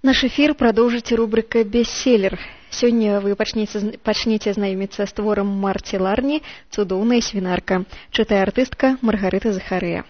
Наш эфір прадоўжыць рубрыка бестселлер. Сёння вы пачнеце, пачнеце знаёміцца з творам Марці Ларні цудоўная свінарка. Чытае артыстка Маргарыта Захарыя.